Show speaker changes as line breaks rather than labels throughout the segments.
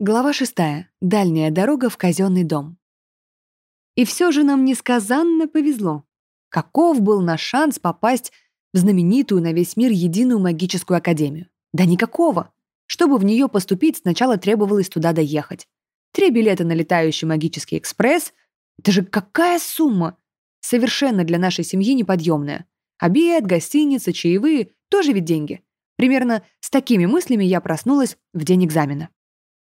Глава шестая. Дальняя дорога в казенный дом. И все же нам несказанно повезло. Каков был наш шанс попасть в знаменитую на весь мир единую магическую академию? Да никакого. Чтобы в нее поступить, сначала требовалось туда доехать. Три билета на летающий магический экспресс. Это же какая сумма! Совершенно для нашей семьи неподъемная. Обед, гостиница, чаевые — тоже ведь деньги. Примерно с такими мыслями я проснулась в день экзамена.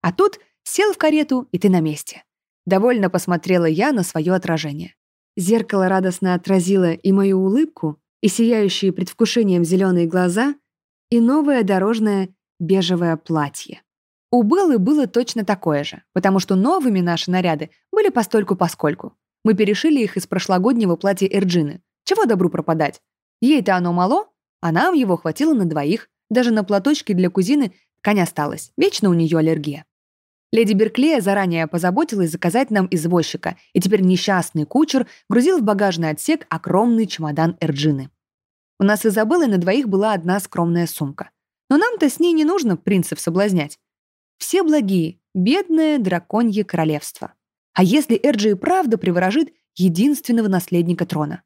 А тут сел в карету, и ты на месте. Довольно посмотрела я на свое отражение. Зеркало радостно отразило и мою улыбку, и сияющие предвкушением зеленые глаза, и новое дорожное бежевое платье. У Беллы было точно такое же, потому что новыми наши наряды были постольку-поскольку. Мы перешили их из прошлогоднего платья Эрджины. Чего добру пропадать? Ей-то оно мало, а нам его хватило на двоих. Даже на платочке для кузины ткань осталась. Вечно у нее аллергия. Леди Берклея заранее позаботилась заказать нам извозчика, и теперь несчастный кучер грузил в багажный отсек огромный чемодан Эрджины. У нас с Изабеллой на двоих была одна скромная сумка. Но нам-то с ней не нужно принцев соблазнять. Все благие, бедное драконье королевство. А если Эрджи и правда приворожит единственного наследника трона?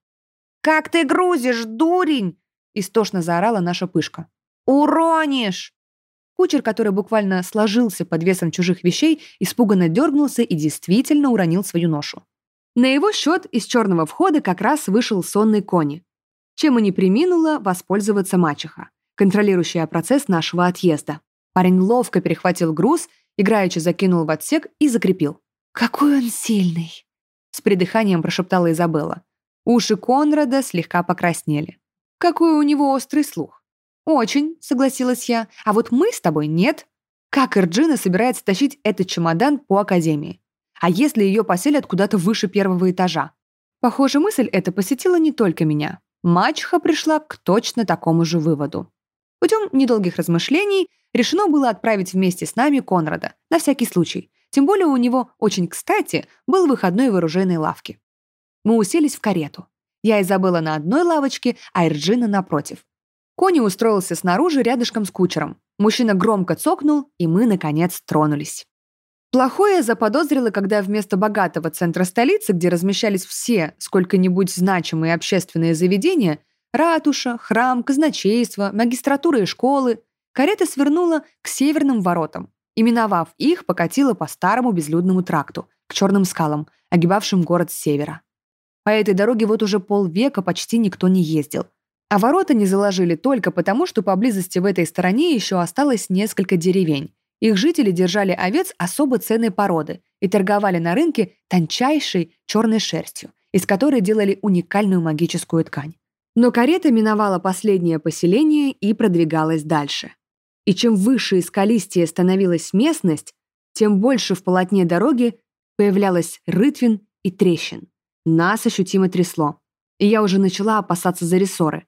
«Как ты грузишь, дурень!» — истошно заорала наша пышка. «Уронишь!»
Кучер, который буквально сложился под весом чужих вещей, испуганно дергнулся и действительно уронил свою ношу. На его счет из черного входа как раз вышел сонный кони, чем и не приминула воспользоваться мачеха, контролирующая процесс нашего отъезда. Парень ловко перехватил груз, играючи закинул в отсек и закрепил. «Какой он сильный!» С придыханием прошептала Изабелла. Уши Конрада слегка покраснели. Какой у него острый слух. «Очень», — согласилась я. «А вот мы с тобой нет». Как Эрджина собирается тащить этот чемодан по академии? А если ее поселят куда-то выше первого этажа? Похоже, мысль эта посетила не только меня. Мачеха пришла к точно такому же выводу. Путем недолгих размышлений решено было отправить вместе с нами Конрада, на всякий случай. Тем более у него, очень кстати, был выходной в оружейной лавке. Мы уселись в карету. Я и забыла на одной лавочке, а Эрджина напротив. Кони устроился снаружи рядышком с кучером. Мужчина громко цокнул, и мы, наконец, тронулись. Плохое заподозрила, когда вместо богатого центра столицы, где размещались все сколько-нибудь значимые общественные заведения, ратуша, храм, казначейство, магистратура и школы, карета свернула к северным воротам и, миновав их, покатила по старому безлюдному тракту, к черным скалам, огибавшим город с севера. По этой дороге вот уже полвека почти никто не ездил – а ворота не заложили только потому, что поблизости в этой стороне еще осталось несколько деревень. Их жители держали овец особо ценной породы и торговали на рынке тончайшей черной шерстью, из которой делали уникальную магическую ткань. Но карета миновала последнее поселение и продвигалась дальше. И чем выше и скалистее становилась местность, тем больше в полотне дороги появлялось рытвин и трещин. Нас ощутимо трясло. И я уже начала опасаться за рессоры.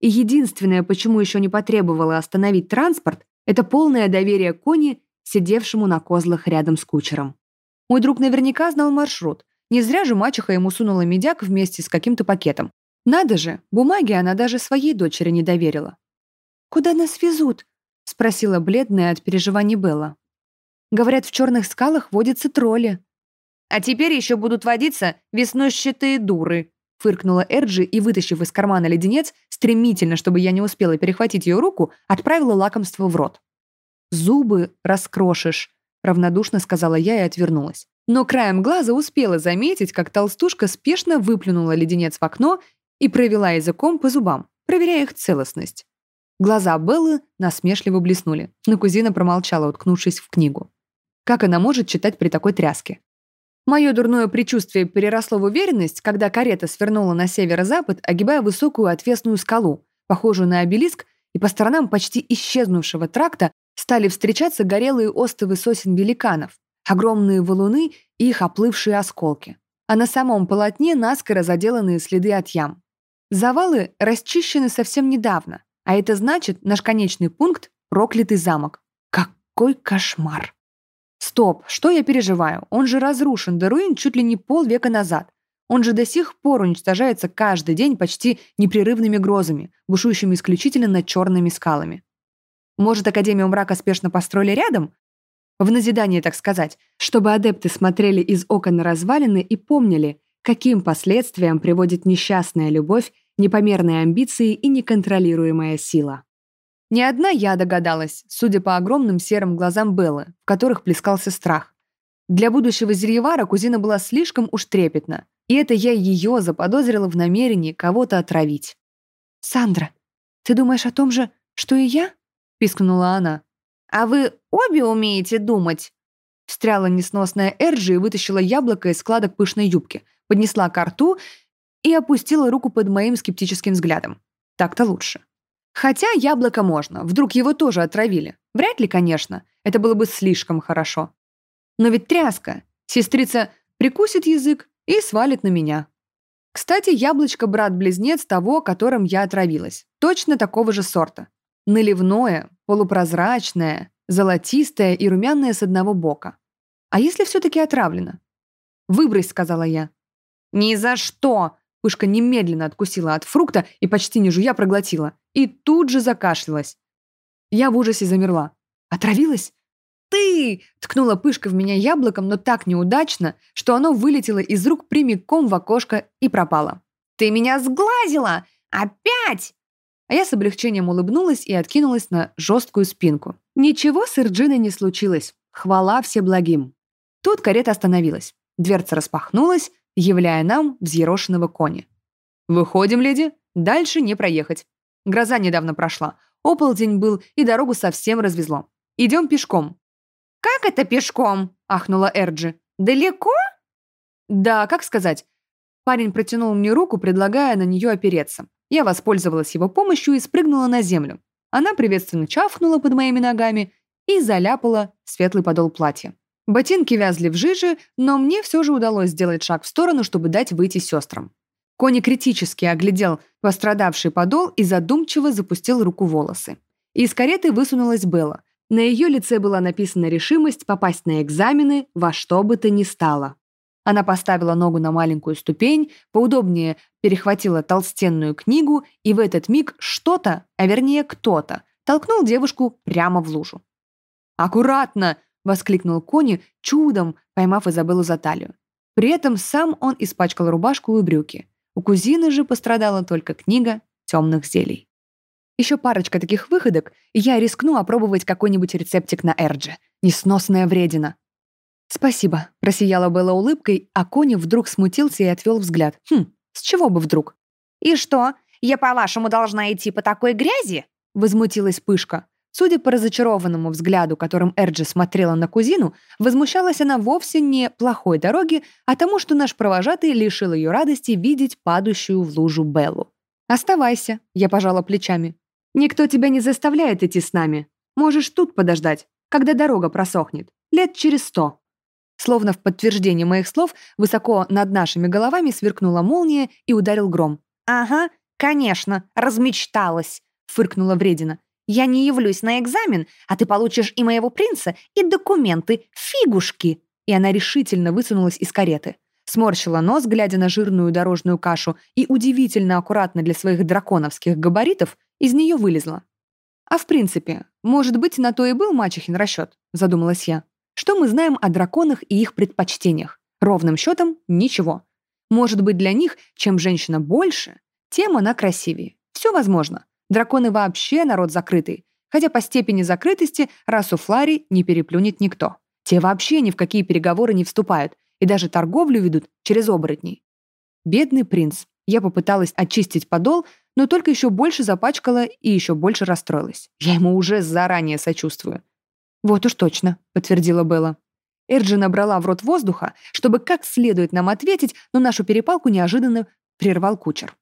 И единственное, почему еще не потребовала остановить транспорт, это полное доверие Кони, сидевшему на козлах рядом с кучером. Мой друг наверняка знал маршрут. Не зря же мачеха ему сунула медяк вместе с каким-то пакетом. Надо же, бумаги она даже своей дочери не доверила. «Куда нас везут?» — спросила бледная от переживаний Белла. «Говорят, в черных скалах водятся тролли».
«А теперь еще будут водиться веснущатые дуры», Фыркнула Эрджи и, вытащив из кармана леденец, стремительно, чтобы я не успела перехватить ее руку, отправила лакомство в рот. «Зубы раскрошишь», — равнодушно сказала я и отвернулась. Но краем глаза успела заметить, как толстушка спешно выплюнула леденец в окно и провела языком по зубам, проверяя их целостность. Глаза Беллы насмешливо блеснули, но кузина промолчала, уткнувшись в книгу. Как она может читать при такой тряске? Мое дурное предчувствие переросло в уверенность, когда карета свернула на северо-запад, огибая высокую отвесную скалу, похожую на обелиск, и по сторонам почти исчезнувшего тракта стали встречаться горелые остовы сосен великанов, огромные валуны и их оплывшие осколки. А на самом полотне наскоро заделанные следы от ям. Завалы расчищены совсем недавно, а это значит наш конечный пункт — проклятый замок. Какой кошмар! Стоп, что я переживаю? Он же разрушен до руин чуть ли не полвека назад. Он же до сих пор уничтожается каждый день почти непрерывными грозами, бушующими исключительно над черными скалами. Может, Академию мрака спешно построили рядом?
В назидание, так сказать, чтобы адепты смотрели из окон на развалины и помнили, каким последствиям приводит несчастная любовь, непомерные амбиции и неконтролируемая сила. Не одна я догадалась, судя по огромным серым глазам Беллы, в которых плескался страх. Для будущего зельевара кузина была слишком уж трепетна, и это я ее заподозрила в намерении кого-то отравить. «Сандра, ты думаешь о том же, что и я?» — пискнула она.
«А вы обе умеете думать?»
Встряла несносная Эрджи и вытащила яблоко из складок пышной юбки, поднесла ко рту и опустила руку под моим скептическим взглядом. Так-то лучше. Хотя яблоко можно, вдруг его тоже отравили. Вряд ли, конечно, это было бы слишком хорошо. Но ведь тряска. Сестрица прикусит язык и свалит на меня. Кстати, яблочко брат-близнец того, которым я отравилась. Точно такого же сорта. Наливное, полупрозрачное, золотистое и румяное с одного бока. А если все-таки отравлено? «Выбрось», — сказала я.
«Ни за что!»
Пышка немедленно откусила от фрукта и почти не жуя проглотила. И тут же закашлялась. Я в ужасе замерла. «Отравилась?» «Ты!» — ткнула Пышка в меня яблоком, но так неудачно, что оно вылетело из рук прямиком в окошко и пропало.
«Ты меня сглазила! Опять!»
А я с облегчением улыбнулась и откинулась на жесткую спинку. Ничего с Ирджиной не случилось. Хвала всеблагим. Тут карета остановилась. Дверца распахнулась, являя нам взъерошенного коня. «Выходим, леди. Дальше не проехать. Гроза недавно прошла. Ополдень был, и дорогу совсем развезло. Идем пешком.
«Как это пешком?» — ахнула Эрджи. «Далеко?»
«Да, как сказать?» Парень протянул мне руку, предлагая на нее опереться. Я воспользовалась его помощью и спрыгнула на землю. Она приветственно чавкнула под моими ногами и заляпала светлый подол платья. Ботинки вязли в жиже, но мне все же удалось сделать шаг в сторону, чтобы дать выйти сестрам. Кони критически оглядел пострадавший подол и задумчиво запустил руку волосы. Из кареты высунулась Белла, на ее лице была написана решимость попасть на экзамены во что бы то ни стало. Она поставила ногу на маленькую ступень, поудобнее перехватила толстенную книгу, и в этот миг что-то, а вернее кто-то, толкнул девушку прямо в лужу. «Аккуратно!» — воскликнул Кони, чудом поймав Изабеллу за талию. При этом сам он испачкал рубашку и брюки. У кузины же пострадала только книга темных зелий. Еще парочка таких выходок, и я рискну опробовать какой-нибудь рецептик на Эрдже. Несносная вредина. «Спасибо», — просияла Белла улыбкой, а Кони вдруг смутился и отвел взгляд. «Хм, с чего бы вдруг?»
«И что, я, по-вашему, должна идти по такой грязи?»
— возмутилась Пышка. Судя по разочарованному взгляду, которым Эрджи смотрела на кузину, возмущалась она вовсе не плохой дороге, а тому, что наш провожатый лишил ее радости видеть падающую в лужу Беллу. «Оставайся», — я пожала плечами. Никто тебя не заставляет идти с нами. Можешь тут подождать, когда дорога просохнет. Лет через сто». Словно в подтверждение моих слов, высоко над нашими головами сверкнула молния и ударил гром.
«Ага, конечно, размечталась», — фыркнула Вредина. «Я не явлюсь на экзамен, а ты получишь и моего принца, и документы, фигушки!» И она решительно высунулась из кареты. Сморщила нос, глядя на жирную дорожную кашу, и удивительно аккуратно для своих драконовских габаритов из нее вылезла. «А в принципе, может быть, на то и был мачехин расчет», — задумалась я. «Что мы знаем о драконах и их предпочтениях? Ровным счетом ничего. Может быть, для них, чем женщина больше, тем она красивее. Все возможно. Драконы вообще народ закрытый, хотя по степени закрытости расу Флари не переплюнет никто. Те вообще ни в какие переговоры не вступают и даже торговлю ведут через оборотней. Бедный принц. Я попыталась очистить подол, но только еще больше запачкала и еще больше расстроилась. Я ему уже заранее сочувствую. «Вот уж точно», — подтвердила Белла. Эрджи набрала в рот воздуха, чтобы как следует нам ответить, но нашу перепалку неожиданно прервал кучер.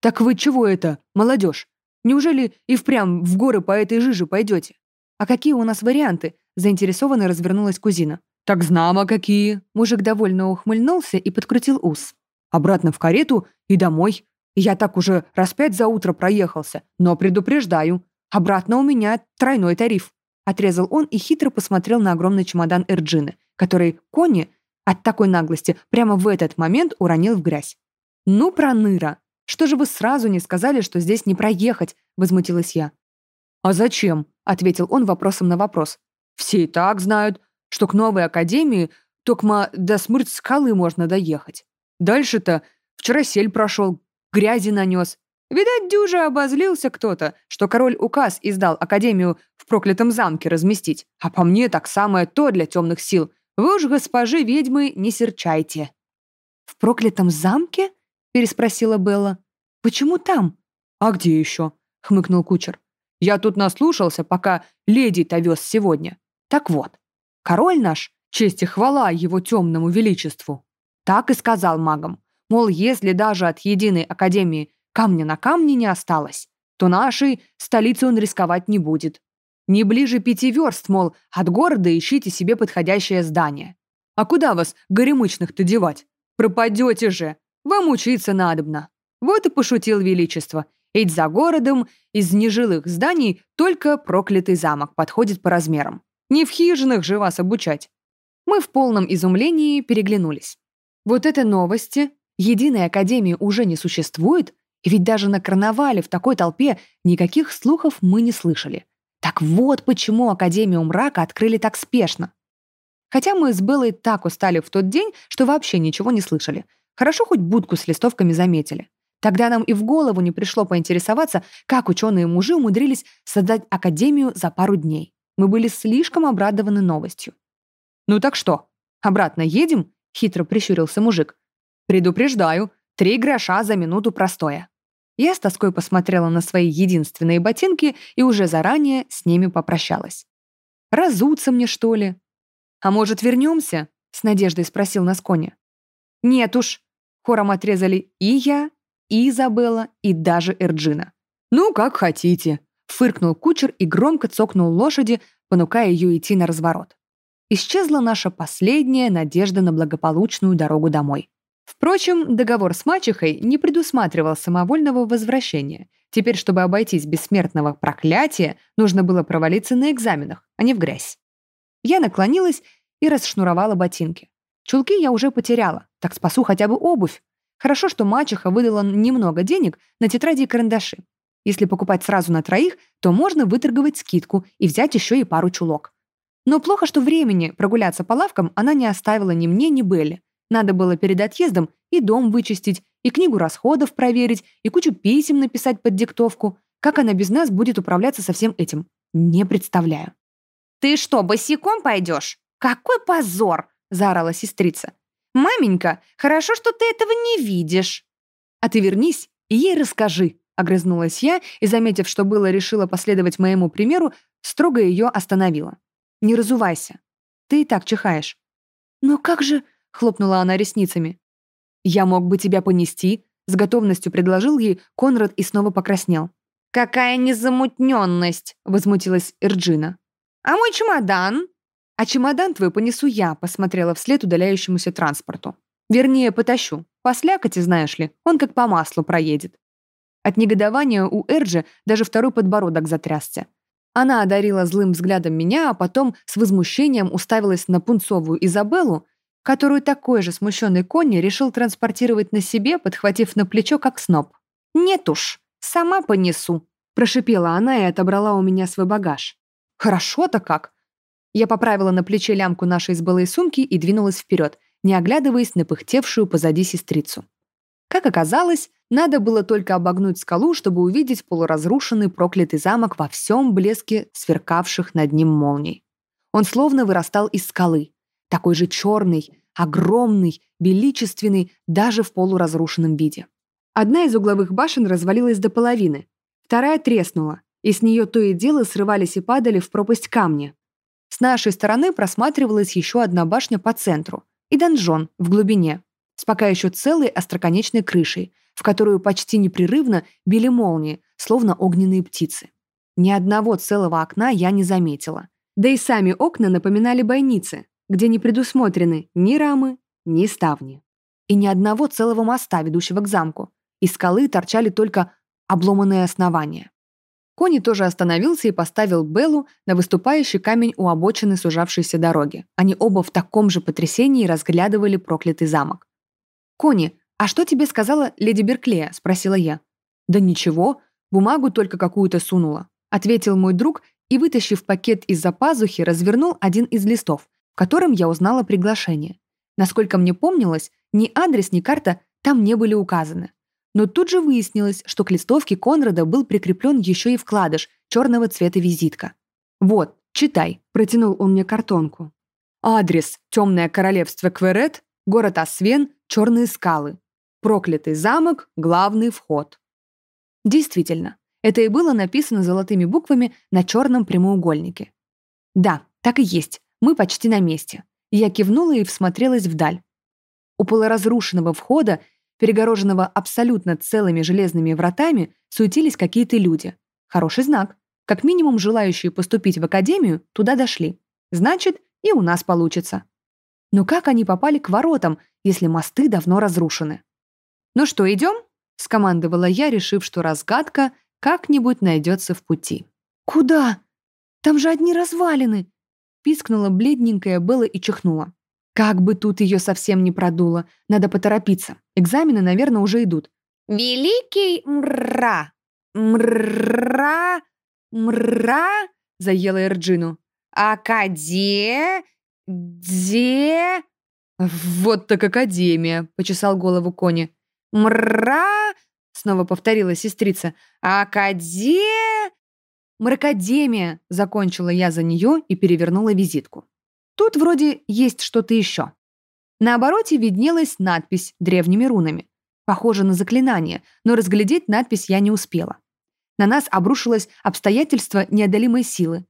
«Так вы чего это, молодежь? Неужели и впрямь в горы по этой жиже пойдете? А какие у нас варианты?» Заинтересованно развернулась кузина. «Так знамо какие!» Мужик довольно ухмыльнулся и подкрутил ус. «Обратно в карету и домой. Я так уже раз пять за утро проехался, но предупреждаю, обратно у меня тройной тариф». Отрезал он и хитро посмотрел на огромный чемодан Эрджины, который Кони от такой наглости прямо в этот момент уронил в грязь. «Ну, проныра! Что же вы сразу не сказали, что здесь не проехать?» — возмутилась я. «А зачем?» — ответил он вопросом на вопрос. «Все и так знают. что к новой академии токма до смерть скалы можно доехать. Дальше-то вчера сель прошел, грязи нанес. Видать, дюжа обозлился кто-то, что король указ издал академию в проклятом замке разместить. А по мне так самое то для темных сил. Вы уж, госпожи ведьмы, не серчайте.
«В проклятом замке?» — переспросила Белла. «Почему там?»
«А где еще?» — хмыкнул кучер. «Я тут наслушался, пока леди-то вез сегодня. Так вот, король наш, честь и хвала его темному величеству, так и сказал магам, мол, если даже от единой академии камня на камне не осталось, то нашей столицы он рисковать не будет. Не ближе пяти верст, мол, от города ищите себе подходящее здание. А куда вас, горемычных-то девать? Пропадете же! Вам учиться надобно. Вот и пошутил Величество. Ведь за городом из нежилых зданий только проклятый замок подходит по размерам. Не в хижинах же вас обучать. Мы в полном изумлении переглянулись. Вот это новости. Единой академии уже не существует, ведь даже на карнавале в такой толпе никаких слухов мы не слышали. Так вот почему Академию мрака открыли так спешно. Хотя мы с Беллой так устали в тот день, что вообще ничего не слышали. Хорошо хоть будку с листовками заметили. Тогда нам и в голову не пришло поинтересоваться, как ученые-мужи умудрились создать Академию за пару дней. Мы были слишком обрадованы новостью. «Ну так что, обратно едем?» — хитро прищурился мужик. «Предупреждаю, три гроша за минуту простоя». Я с тоской посмотрела на свои единственные ботинки и уже заранее с ними попрощалась. «Разуться мне, что ли?» «А может, вернемся?» — с надеждой спросил нас Коня. «Нет уж», — хором отрезали и я, и Изабелла, и даже Эрджина. «Ну, как хотите», — фыркнул кучер и громко цокнул лошади, понукая ее идти на разворот. Исчезла наша последняя надежда на благополучную дорогу домой. Впрочем, договор с мачехой не предусматривал самовольного возвращения. Теперь, чтобы обойтись без смертного проклятия, нужно было провалиться на экзаменах, а не в грязь. Я наклонилась и расшнуровала ботинки. Чулки я уже потеряла, так спасу хотя бы обувь. Хорошо, что мачеха выдала немного денег на тетради и карандаши. Если покупать сразу на троих, то можно выторговать скидку и взять еще и пару чулок. Но плохо, что времени прогуляться по лавкам она не оставила ни мне, ни Белле. Надо было перед отъездом и дом вычистить, и книгу расходов проверить, и кучу писем написать под диктовку. Как она без нас будет управляться со всем этим? Не представляю.
«Ты что, босиком пойдешь? Какой позор!» — заорала сестрица. «Маменька, хорошо, что ты этого не видишь».
«А ты вернись и ей расскажи», — огрызнулась я и, заметив, что было решила последовать моему примеру, строго ее остановила. «Не разувайся. Ты и так чихаешь».
«Но как же...» — хлопнула она ресницами.
«Я мог бы тебя понести», — с готовностью предложил ей Конрад и снова покраснел.
«Какая незамутненность!» — возмутилась Эрджина. «А мой чемодан?»
«А чемодан твой понесу я», — посмотрела вслед удаляющемуся транспорту. «Вернее, потащу. По слякоти, знаешь ли, он как по маслу проедет». От негодования у Эрджи даже второй подбородок затрясся. Она одарила злым взглядом меня, а потом с возмущением уставилась на пунцовую Изабеллу, которую такой же смущенный Конни решил транспортировать на себе, подхватив на плечо, как сноб.
«Нет уж, сама понесу», — прошипела она и отобрала у меня свой багаж.
«Хорошо-то как!» Я поправила на плече лямку нашей с сумки и двинулась вперед, не оглядываясь на пыхтевшую позади сестрицу. Как оказалось, надо было только обогнуть скалу, чтобы увидеть полуразрушенный проклятый замок во всем блеске сверкавших над ним молний. Он словно вырастал из скалы, такой же черный, огромный, величественный, даже в полуразрушенном виде. Одна из угловых башен развалилась до половины, вторая треснула, и с нее то и дело срывались и падали в пропасть камни, с нашей стороны просматривалась еще одна башня по центру и донжон в глубине, с пока еще целой остроконечной крышей, в которую почти непрерывно били молнии, словно огненные птицы. Ни одного целого окна я не заметила. Да и сами окна напоминали бойницы, где не предусмотрены ни рамы, ни ставни. И ни одного целого моста, ведущего к замку. Из скалы торчали только обломанные основания. Кони тоже остановился и поставил Беллу на выступающий камень у обочины сужавшейся дороги. Они оба в таком же потрясении разглядывали проклятый замок. «Кони, а что тебе сказала леди Берклея?» – спросила я. «Да ничего, бумагу только какую-то сунула», – ответил мой друг и, вытащив пакет из-за пазухи, развернул один из листов,
в котором я узнала приглашение. Насколько мне помнилось, ни адрес, ни карта там не были указаны. Но тут же выяснилось, что к листовке Конрада был прикреплен еще и вкладыш черного цвета визитка. «Вот, читай», — протянул он мне картонку. «Адрес. Темное королевство Кверет, город Освен, черные скалы. Проклятый замок, главный вход». Действительно, это и было написано золотыми буквами на черном прямоугольнике. Да, так и есть, мы почти на месте. Я кивнула и всмотрелась вдаль. У полуразрушенного входа, перегороженного абсолютно целыми железными вратами, суетились какие-то люди. Хороший знак. Как минимум, желающие поступить в академию туда дошли. Значит, и у нас получится. Но как они попали к воротам, если мосты давно разрушены? «Ну что, идем?» — скомандовала я, решив, что разгадка как-нибудь найдется в пути. «Куда? Там же одни развалины!» Пискнула бледненькая Белла и чихнула. Как бы тут ее совсем не продуло. Надо поторопиться. Экзамены, наверное, уже идут.
«Великий мра! Мра! Мра!» — заела Эрджину. «Акаде... де...»
«Вот так академия!» — почесал голову Кони.
«Мра!» — снова повторила сестрица. «Акаде...»
«Мракадемия!» — закончила я за нее и перевернула визитку. Тут вроде есть что-то еще. На обороте виднелась надпись древними рунами. Похоже на заклинание, но разглядеть надпись я не успела. На нас обрушилось обстоятельство неодолимой силы.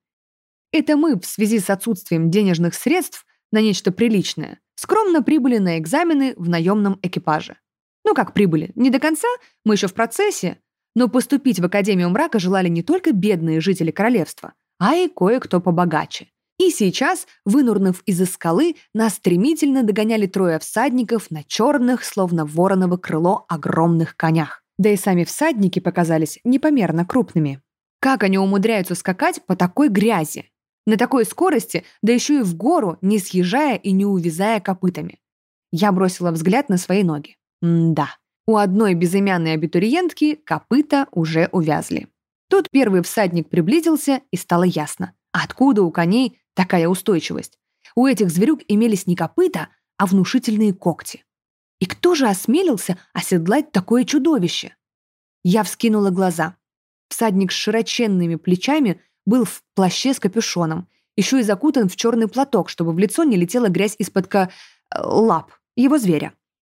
Это мы, в связи с отсутствием денежных средств на нечто приличное, скромно прибыли на экзамены в наемном экипаже. Ну как прибыли? Не до конца, мы еще в процессе, но поступить в Академию мрака желали не только бедные жители королевства, а и кое-кто побогаче. И сейчас, вынурнув из-за скалы, нас стремительно догоняли трое всадников на черных, словно вороново крыло, огромных конях. Да и сами всадники показались непомерно крупными. Как они умудряются скакать по такой грязи? На такой скорости, да еще и в гору, не съезжая и не увязая копытами. Я бросила взгляд на свои ноги. Да. У одной безымянной абитуриентки копыта уже увязли. Тут первый всадник приблизился, и стало ясно, откуда у коней такая устойчивость. У этих зверюк имелись не копыта, а внушительные когти. И кто же осмелился оседлать такое чудовище? Я вскинула глаза. Всадник с широченными плечами был в плаще с капюшоном, еще и закутан в черный платок, чтобы в лицо не летела грязь из-под ка... Э, лап его зверя.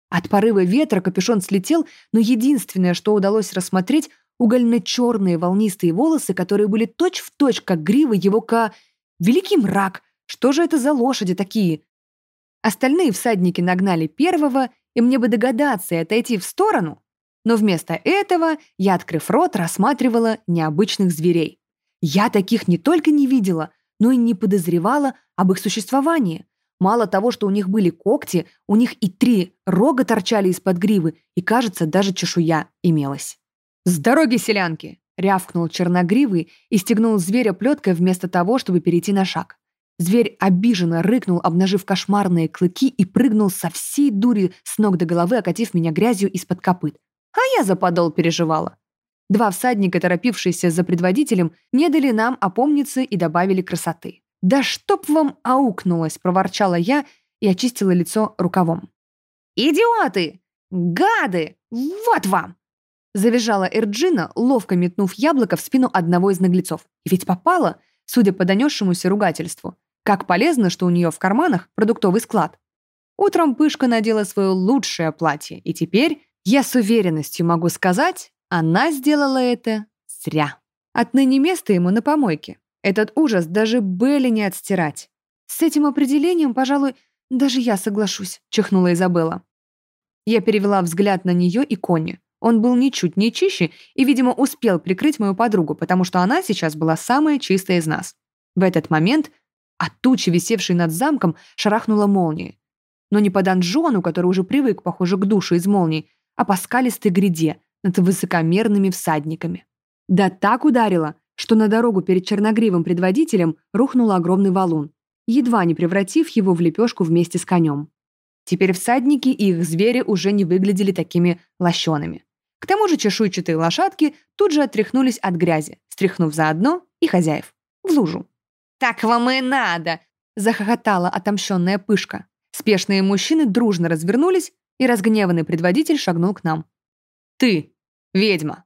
От порыва ветра капюшон слетел, но единственное, что удалось рассмотреть, угольно-черные волнистые волосы, которые были точь-в-точь, точь, как грива его ка... Великий мрак! Что же это за лошади такие? Остальные всадники нагнали первого, и мне бы догадаться и отойти в сторону. Но вместо этого я, открыв рот, рассматривала необычных зверей. Я таких не только не видела, но и не подозревала об их существовании. Мало того, что у них были когти, у них и три рога торчали из-под гривы, и, кажется, даже чешуя имелась. «С дороги, селянки!» — рявкнул черногривый и стегнул зверя плеткой вместо того, чтобы перейти на шаг. Зверь обиженно рыкнул, обнажив кошмарные клыки и прыгнул со всей дури с ног до головы, окатив меня грязью из-под копыт. А я за подол переживала. Два всадника, торопившиеся за предводителем, не дали нам опомниться и добавили красоты. «Да чтоб вам аукнулось!» — проворчала я и очистила лицо рукавом.
«Идиоты! Гады! Вот вам!»
Завизжала Эрджина, ловко метнув яблоко в спину одного из наглецов. И ведь попала, судя по донесшемуся ругательству. Как полезно, что у нее в карманах продуктовый склад. Утром Пышка надела свое лучшее платье, и теперь, я с уверенностью могу сказать, она сделала это зря. Отныне место ему на помойке. Этот ужас даже Белли не отстирать. С этим определением, пожалуй, даже я соглашусь, чихнула Изабелла. Я перевела взгляд на нее и Конни. Он был ничуть не чище и, видимо, успел прикрыть мою подругу, потому что она сейчас была самая чистая из нас. В этот момент от тучи, висевшей над замком, шарахнула молния. Но не по донжону, который уже привык, похоже, к душе из молний, а по скалистой гряде над высокомерными всадниками. Да так ударила, что на дорогу перед черногривым предводителем рухнул огромный валун, едва не превратив его в лепешку вместе с конем. Теперь всадники и их звери уже не выглядели такими лощеными. К тому же чешуйчатые лошадки тут же отряхнулись от грязи, стряхнув заодно и хозяев в лужу.
«Так вам и надо!
захохотала отомщенная пышка. Спешные мужчины дружно развернулись, и разгневанный предводитель шагнул к нам.
«Ты, ведьма!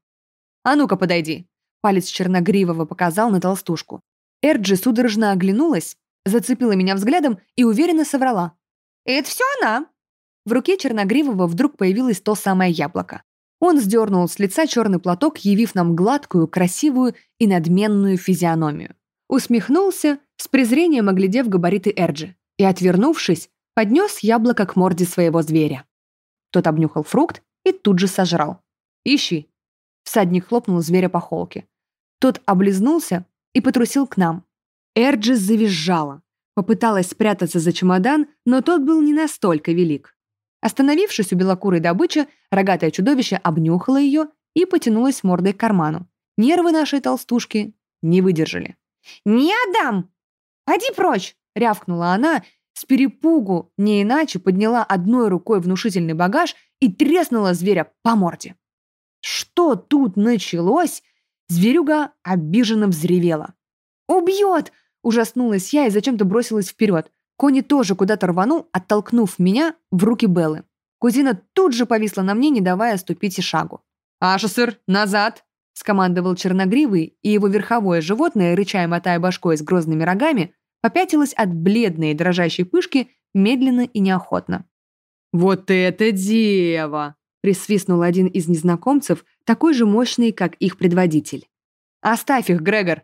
А ну-ка подойди!»
Палец Черногривого показал на толстушку. Эрджи судорожно оглянулась, зацепила меня взглядом и уверенно соврала. «Это все она!» В руке Черногривого вдруг появилось то самое яблоко. Он сдернул с лица черный платок, явив нам гладкую, красивую и надменную физиономию. Усмехнулся, с презрением оглядев габариты Эрджи, и, отвернувшись, поднес яблоко к морде своего зверя. Тот обнюхал фрукт и тут же сожрал. «Ищи!» Всадник хлопнул зверя по холке. Тот облизнулся и потрусил к нам. Эрджи завизжала. Попыталась спрятаться за чемодан, но тот был не настолько велик. Остановившись у белокурой добычи, рогатое чудовище обнюхало ее и потянулось мордой к карману. Нервы нашей толстушки не выдержали. «Не отдам! Поди прочь!» — рявкнула она, с перепугу, не иначе подняла одной рукой внушительный багаж и треснула зверя по морде. Что тут началось? Зверюга обиженно взревела. «Убьет!» — ужаснулась я и зачем-то бросилась вперед. Кони тоже куда-то рванул, оттолкнув меня в руки Беллы. Кузина тут же повисла на мне, не давая ступить и шагу.
«Ашесер, назад!» — скомандовал черногривый, и его верховое животное, рычая мотая башкой с грозными рогами, попятилось от бледной и дрожащей пышки медленно и неохотно.
«Вот это дева!» — присвистнул один из незнакомцев, такой же мощный, как их предводитель.
«Оставь их, Грегор!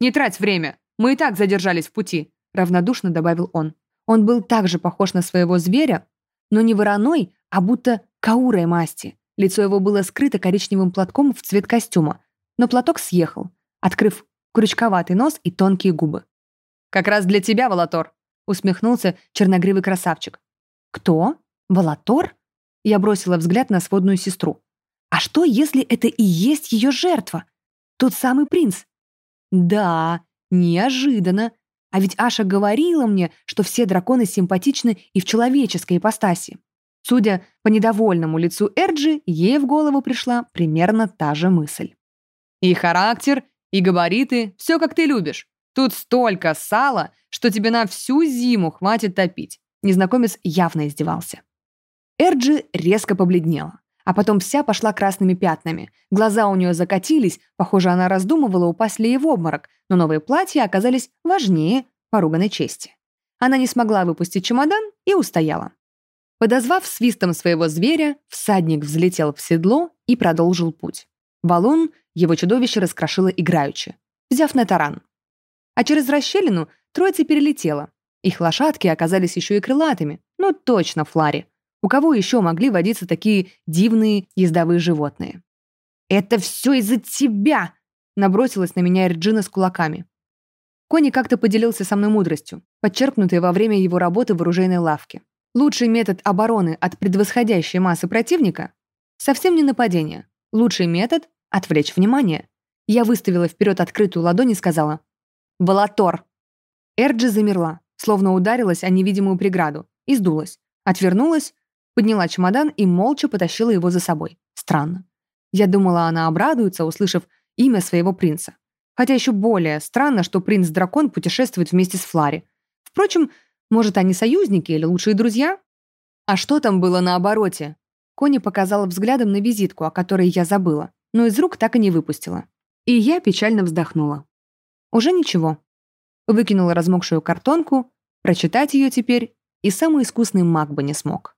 Не трать время, мы и так задержались в пути
равнодушно добавил он. Он был также похож на своего зверя, но не вороной, а будто каурой масти. Лицо его было скрыто коричневым платком в цвет костюма, но платок съехал, открыв крючковатый нос и тонкие губы.
«Как раз для тебя, Волотор!» усмехнулся черногривый красавчик.
«Кто? Волотор?» Я бросила взгляд на сводную сестру. «А что, если это и есть ее жертва? Тот самый принц?» «Да, неожиданно, а ведь Аша говорила мне, что все драконы симпатичны и в человеческой ипостаси. Судя по недовольному лицу Эрджи, ей в голову пришла примерно та же мысль.
«И характер, и габариты, все как ты любишь. Тут столько сала, что тебе на всю зиму хватит топить».
Незнакомец явно издевался. Эрджи резко побледнела, а потом вся пошла красными пятнами. Глаза у нее закатились, похоже, она раздумывала, упасть ли ей в обморок, но новые платья оказались важнее поруганной чести. Она не смогла выпустить чемодан и устояла. Подозвав свистом своего зверя, всадник взлетел в седло и продолжил путь. Валун его чудовище раскрошило играючи, взяв на таран. А через расщелину троица перелетела. Их лошадки оказались еще и крылатыми, но точно флари. У кого еще могли водиться такие дивные ездовые животные? «Это все из-за тебя!» Набросилась на меня Эрджина с кулаками. Кони как-то поделился со мной мудростью, подчеркнутой во время его работы в оружейной лавке. Лучший метод обороны от предвосходящей массы противника — совсем не нападение. Лучший метод — отвлечь внимание. Я выставила вперед открытую ладонь и сказала «Волотор». Эрджи замерла, словно ударилась о невидимую преграду, и сдулась, отвернулась, подняла чемодан и молча потащила его за собой. Странно. Я думала, она обрадуется, услышав имя своего принца. Хотя еще более странно, что принц-дракон путешествует вместе с Флари. Впрочем, может, они союзники или лучшие друзья? А что там было на обороте? Кони показала взглядом на визитку, о которой я забыла, но из рук так и не выпустила. И я печально вздохнула. Уже ничего. Выкинула размокшую картонку, прочитать ее теперь и самый искусный маг бы не смог.